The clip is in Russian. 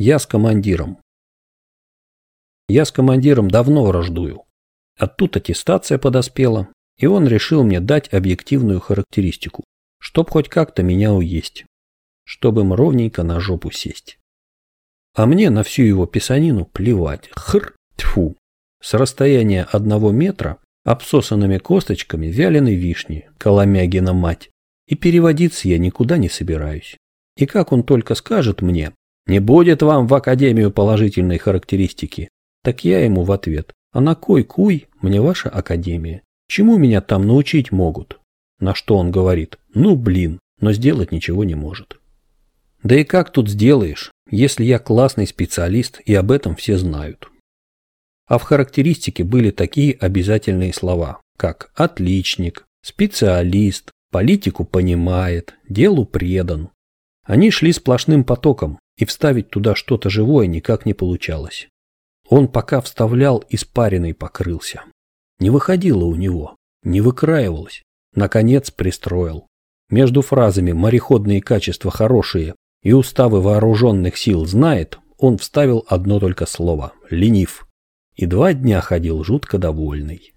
Я с командиром. Я с командиром давно враждую. А тут аттестация подоспела, и он решил мне дать объективную характеристику, чтоб хоть как-то меня уесть, чтобы им ровненько на жопу сесть. А мне на всю его писанину плевать. Хр, тьфу. С расстояния одного метра обсосанными косточками вяленой вишни, Коломягина мать. И переводиться я никуда не собираюсь. И как он только скажет мне, не будет вам в академию положительной характеристики, так я ему в ответ, а на кой куй мне ваша академия? Чему меня там научить могут? На что он говорит, ну блин, но сделать ничего не может. Да и как тут сделаешь, если я классный специалист и об этом все знают? А в характеристике были такие обязательные слова, как «отличник», «специалист», «политику понимает», «делу предан». Они шли сплошным потоком, и вставить туда что-то живое никак не получалось. Он пока вставлял, испаренный покрылся. Не выходило у него, не выкраивалось. Наконец пристроил. Между фразами «мореходные качества хорошие» и «уставы вооруженных сил знает» он вставил одно только слово – «ленив» и два дня ходил жутко довольный.